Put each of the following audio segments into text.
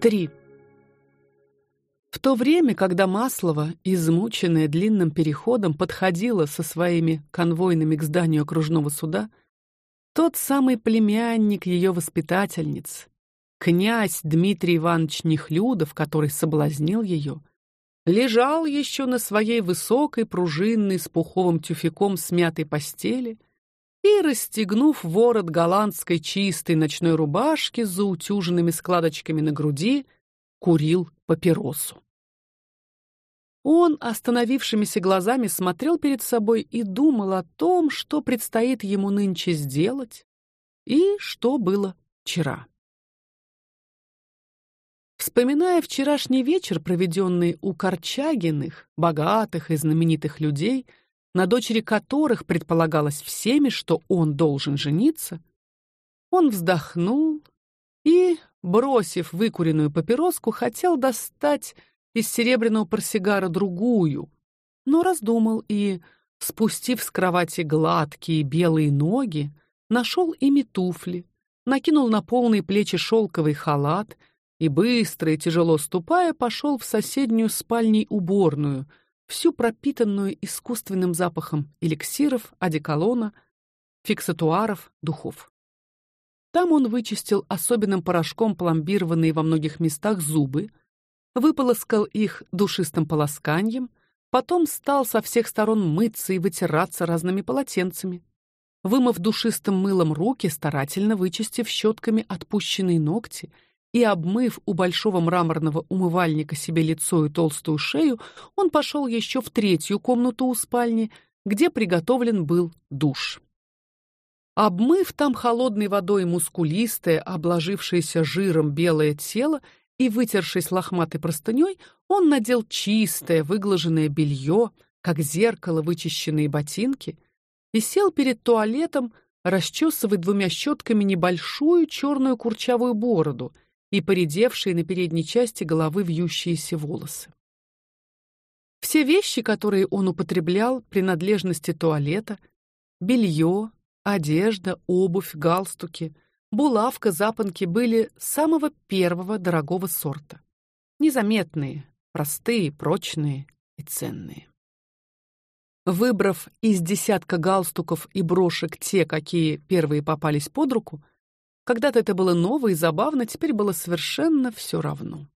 3. В то время, когда Маслова, измученная длинным переходом, подходила со своими конвойными к зданию окружного суда, тот самый племянник ее воспитательниц, князь Дмитрий Иванович Нехлюдов, который соблазнил ее, лежал еще на своей высокой пружинной с пуховым тюфяком смятой постели и, расстегнув ворот голландской чистой ночной рубашки с заутюженными складочками на груди, курил папиросу. Он остановившимися глазами смотрел перед собой и думал о том, что предстоит ему нынче сделать и что было вчера. Вспоминая вчерашний вечер, проведенный у Корчагиных, богатых и знаменитых людей, на дочери которых предполагалось всеми, что он должен жениться, он вздохнул и, бросив выкуренную папироску, хотел достать из серебряного портсигара другую, но раздумал и, спустив с кровати гладкие белые ноги, нашел ими туфли, накинул на полные плечи шелковый халат и быстро и тяжело ступая пошел в соседнюю спальню уборную, всю пропитанную искусственным запахом эликсиров, одеколона, фиксатуаров, духов. Там он вычистил особенным порошком пломбированные во многих местах зубы, выполоскал их душистым полосканием, потом стал со всех сторон мыться и вытираться разными полотенцами. Вымыв душистым мылом руки, старательно вычистив щетками отпущенные ногти и обмыв у большого мраморного умывальника себе лицо и толстую шею, он пошел еще в третью комнату у спальни, где приготовлен был душ. Обмыв там холодной водой мускулистое, обложившееся жиром белое тело и вытершись лохматой простыней, он надел чистое, выглаженное белье, как зеркало вычищенные ботинки, и сел перед туалетом, расчесывая двумя щетками небольшую черную курчавую бороду и поредевшие на передней части головы вьющиеся волосы. Все вещи, которые он употреблял, принадлежности туалета, белье, одежда, обувь, галстуки — булавка, запонки были самого первого дорогого сорта. Незаметные, простые, прочные и ценные. Выбрав из десятка галстуков и брошек те, какие первые попались под руку, когда-то это было ново и забавно, теперь было совершенно все равно.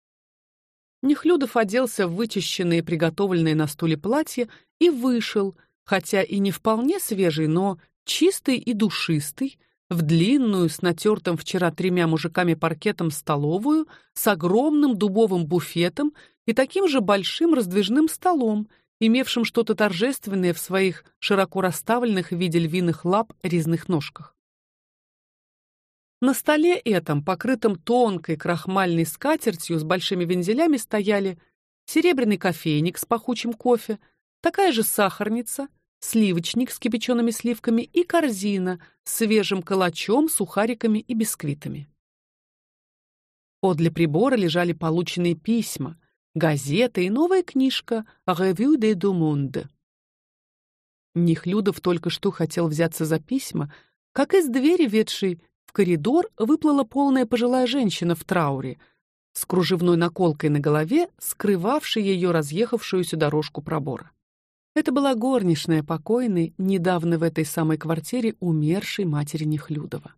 Нехлюдов оделся в вычищенное и приготовленное на стуле платье и вышел, хотя и не вполне свежий, но чистый и душистый, в длинную с натертым вчера тремя мужиками паркетом столовую с огромным дубовым буфетом и таким же большим раздвижным столом, имевшим что-то торжественное в своих широко расставленных в виде львиных лап резных ножках. На столе этом, покрытом тонкой крахмальной скатертью с большими вензелями, стояли серебряный кофейник с пахучим кофе, такая же сахарница — сливочник с кипячеными сливками и корзина с свежим калачом, сухариками и бисквитами. Подле прибора лежали полученные письма, газеты и новая книжка «Revue des deux mondes». Нехлюдов только что хотел взяться за письма, как из двери, ведшей в коридор, выплыла полная пожилая женщина в трауре с кружевной наколкой на голове, скрывавшей ее разъехавшуюся дорожку пробора. Это была горничная покойной, недавно в этой самой квартире умершей матери Нехлюдова.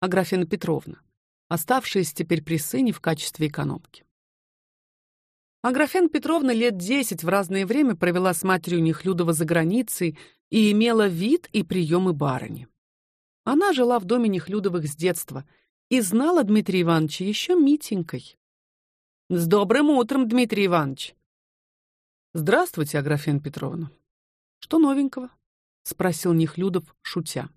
Аграфена Петровна, оставшаяся теперь при сыне в качестве экономки. Аграфена Петровна лет десять в разное время провела с матерью Нехлюдова за границей и имела вид и приемы барыни. Она жила в доме Нехлюдовых с детства и знала Дмитрия Ивановича еще митенькой. С добрым утром, Дмитрий Иванович, Здравствуйте, Аграфена Петровна. Что новенького? спросил Нехлюдов, шутя.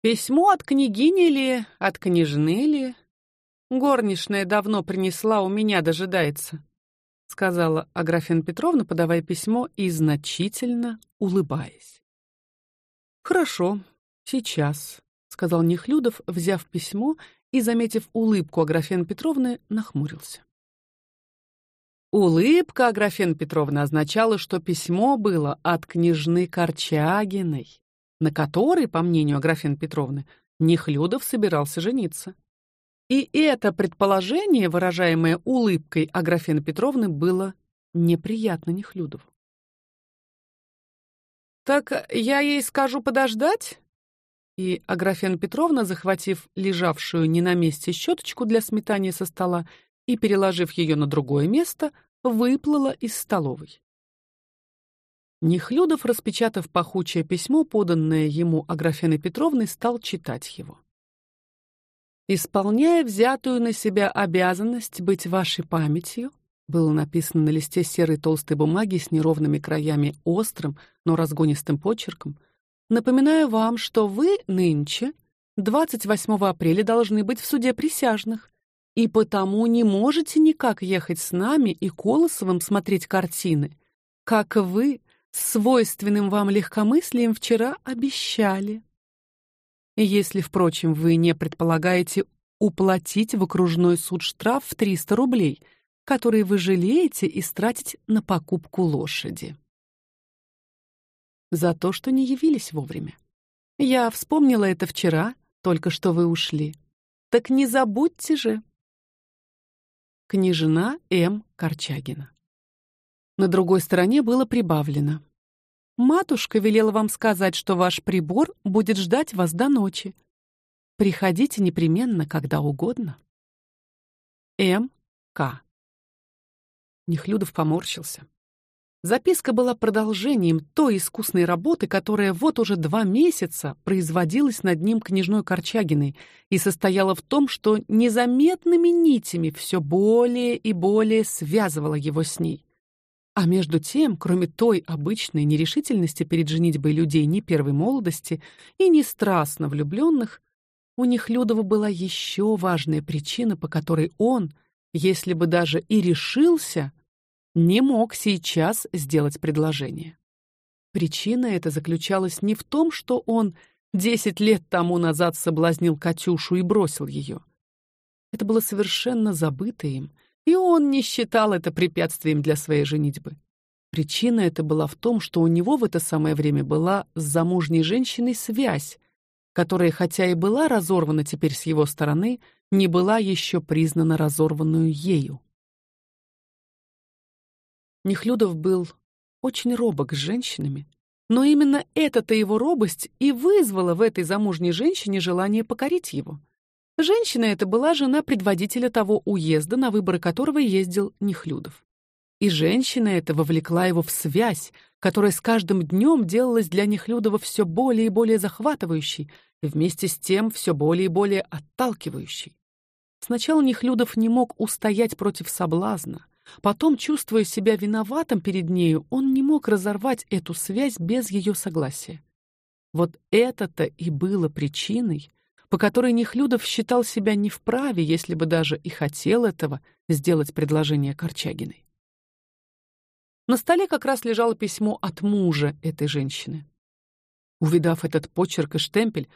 Письмо от княгини ли, от княжны ли? Горничная давно принесла, у меня дожидается, сказала Аграфена Петровна, подавая письмо и значительно улыбаясь. Хорошо, сейчас, сказал Нехлюдов, взяв письмо и заметив улыбку Аграфены Петровны, нахмурился. Улыбка Аграфена Петровна означала, что письмо было от княжны Корчагиной, на которой, по мнению Аграфены Петровны, Нехлюдов собирался жениться. И это предположение, выражаемое улыбкой Аграфены Петровны, было неприятно Нехлюдову. Так я ей скажу подождать? И Аграфена Петровна, захватив лежавшую не на месте щеточку для сметания со стола и переложив ее на другое место, выплыла из столовой. Нехлюдов, распечатав пахучее письмо, поданное ему Аграфеной Петровной, стал читать его. Исполняя взятую на себя обязанность быть вашей памятью, было написано на листе серой толстой бумаги с неровными краями, острым, но разгонистым почерком. Напоминаю вам, что вы нынче, 28 апреля, должны быть в суде присяжных, и потому не можете никак ехать с нами и Колосовым смотреть картины, как вы свойственным вам легкомыслием вчера обещали. И если, впрочем, вы не предполагаете уплатить в окружной суд штраф в 300 рублей, который вы жалеете истратить на покупку лошади. За то, что не явились вовремя. Я вспомнила это вчера, только что вы ушли. Так не забудьте же. Княжна М. Корчагина. На другой стороне было прибавлено: Матушка велела вам сказать, что ваш прибор будет ждать вас до ночи. Приходите непременно, когда угодно. М. К. Нехлюдов поморщился. Записка была продолжением той искусной работы, которая вот уже два месяца производилась над ним княжной Корчагиной и состояла в том, что незаметными нитями все более и более связывала его с ней. А между тем, кроме той обычной нерешительности перед женитьбой людей не первой молодости и не страстно влюбленных, у них Людова была еще важная причина, по которой он, если бы даже и решился, не мог сейчас сделать предложение. Причина эта заключалась не в том, что он десять лет тому назад соблазнил Катюшу и бросил ее. Это было совершенно забыто им, и он не считал это препятствием для своей женитьбы. Причина эта была в том, что у него в это самое время была с замужней женщиной связь, которая, хотя и была разорвана теперь с его стороны, не была еще признана разорванную ею. Нехлюдов был очень робок с женщинами, но именно эта-то его робость и вызвала в этой замужней женщине желание покорить его. Женщина эта была жена предводителя того уезда, на выборы которого ездил Нехлюдов. И женщина эта вовлекла его в связь, которая с каждым днем делалась для Нехлюдова все более и более захватывающей, и вместе с тем все более и более отталкивающей. Сначала Нехлюдов не мог устоять против соблазна, потом, чувствуя себя виноватым перед нею, он не мог разорвать эту связь без ее согласия. Вот это-то и было причиной, по которой Нехлюдов считал себя не вправе, если бы даже и хотел этого, сделать предложение Корчагиной. На столе как раз лежало письмо от мужа этой женщины. Увидав этот почерк и штемпель,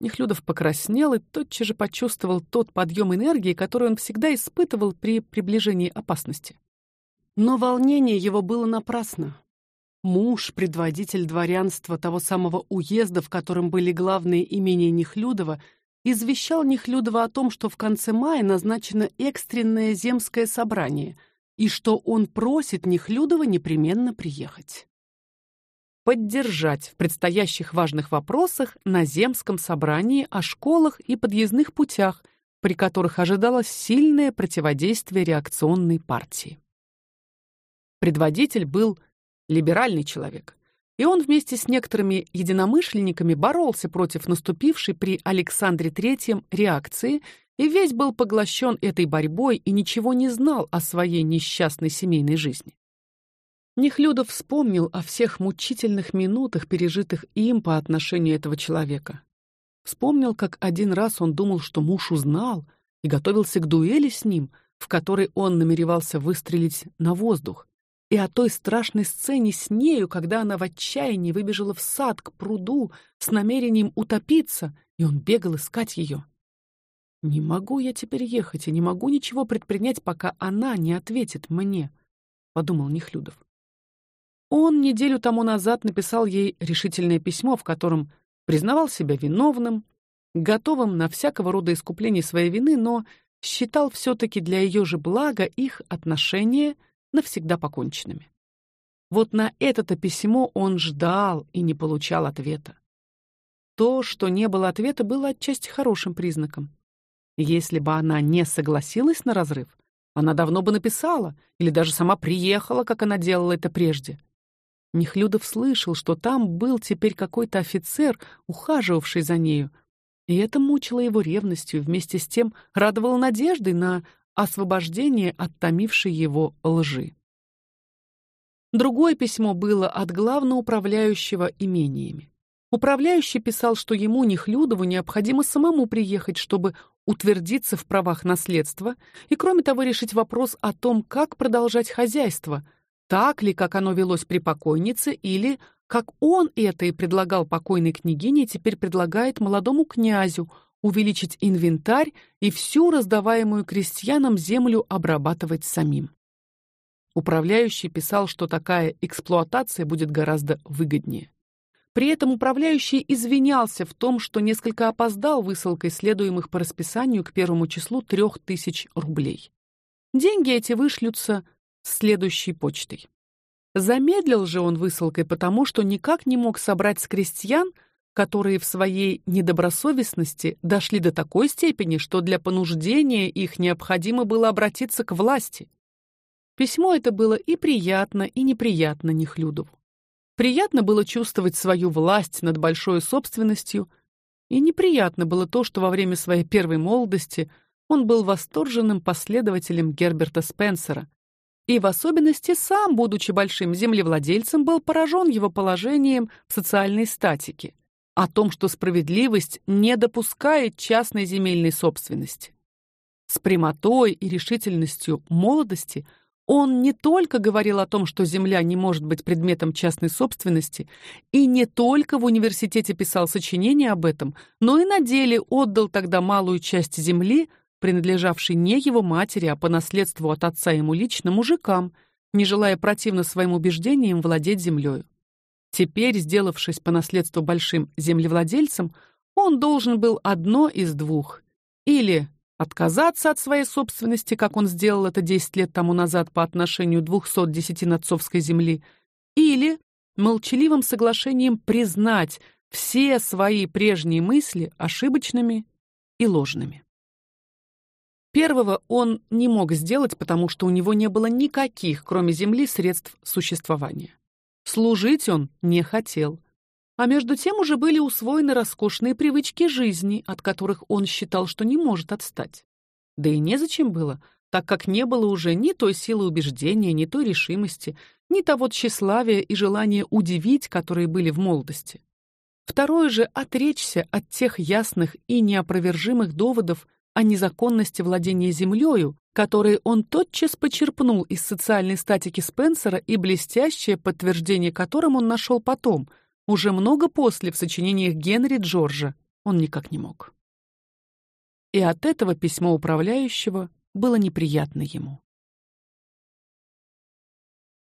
Нехлюдов покраснел и тотчас же почувствовал тот подъем энергии, который он всегда испытывал при приближении опасности. Но волнение его было напрасно. Муж, предводитель дворянства того самого уезда, в котором были главные имения Нехлюдова, извещал Нехлюдова о том, что в конце мая назначено экстренное земское собрание и что он просит Нехлюдова непременно приехать. Поддержать в предстоящих важных вопросах на земском собрании о школах и подъездных путях, при которых ожидалось сильное противодействие реакционной партии. Предводитель был либеральный человек, и он вместе с некоторыми единомышленниками боролся против наступившей при Александре III реакции и весь был поглощен этой борьбой и ничего не знал о своей несчастной семейной жизни. Нехлюдов вспомнил о всех мучительных минутах, пережитых им по отношению этого человека. Вспомнил, как один раз он думал, что муж узнал и готовился к дуэли с ним, в которой он намеревался выстрелить на воздух, и о той страшной сцене с нею, когда она в отчаянии выбежала в сад к пруду с намерением утопиться, и он бегал искать ее. Не могу я теперь ехать и не могу ничего предпринять, пока она не ответит мне, подумал Нехлюдов. Он неделю тому назад написал ей решительное письмо, в котором признавал себя виновным, готовым на всякого рода искупление своей вины, но считал все таки для ее же блага их отношения навсегда поконченными. Вот на это-то письмо он ждал и не получал ответа. То, что не было ответа, было отчасти хорошим признаком. Если бы она не согласилась на разрыв, она давно бы написала или даже сама приехала, как она делала это прежде. Нехлюдов слышал, что там был теперь какой-то офицер, ухаживавший за нею, и это мучило его ревностью, вместе с тем радовало надеждой на освобождение от томившей его лжи. Другое письмо было от главноуправляющего имениями. Управляющий писал, что ему Нехлюдову необходимо самому приехать, чтобы утвердиться в правах наследства и, кроме того, решить вопрос о том, как продолжать хозяйство, так ли, как оно велось при покойнице, или как он это и предлагал покойной княгине, теперь предлагает молодому князю увеличить инвентарь и всю раздаваемую крестьянам землю обрабатывать самим. Управляющий писал, что такая эксплуатация будет гораздо выгоднее. При этом управляющий извинялся в том, что несколько опоздал высылкой следуемых по расписанию к первому числу трех тысяч рублей. Деньги эти вышлются следующей почтой. Замедлил же он высылкой потому, что никак не мог собрать с крестьян, которые в своей недобросовестности дошли до такой степени, что для понуждения их необходимо было обратиться к власти. Письмо это было и приятно, и неприятно Нехлюдову. Приятно было чувствовать свою власть над большой собственностью, и неприятно было то, что во время своей первой молодости он был восторженным последователем Герберта Спенсера, и в особенности сам, будучи большим землевладельцем, был поражен его положением в социальной статике, о том, что справедливость не допускает частной земельной собственности. С прямотой и решительностью молодости он не только говорил о том, что земля не может быть предметом частной собственности, и не только в университете писал сочинения об этом, но и на деле отдал тогда малую часть земли, принадлежавшей не его матери, а по наследству от отца ему лично мужикам, не желая противно своим убеждениям владеть землей. Теперь, сделавшись по наследству большим землевладельцем, он должен был одно из двух: или отказаться от своей собственности, как он сделал это 10 лет тому назад по отношению 200 десятин отцовской земли, или молчаливым соглашением признать все свои прежние мысли ошибочными и ложными. Первого он не мог сделать, потому что у него не было никаких, кроме земли, средств существования. Служить он не хотел. А между тем уже были усвоены роскошные привычки жизни, от которых он считал, что не может отстать. Да и незачем было, так как не было уже ни той силы убеждения, ни той решимости, ни того тщеславия и желания удивить, которые были в молодости. Второе же отречься от тех ясных и неопровержимых доводов о незаконности владения землею, которые он тотчас почерпнул из социальной статики Спенсера и блестящее подтверждение которым он нашел потом – уже много после в сочинениях Генри Джорджа он никак не мог. И от этого письмо управляющего было неприятно ему.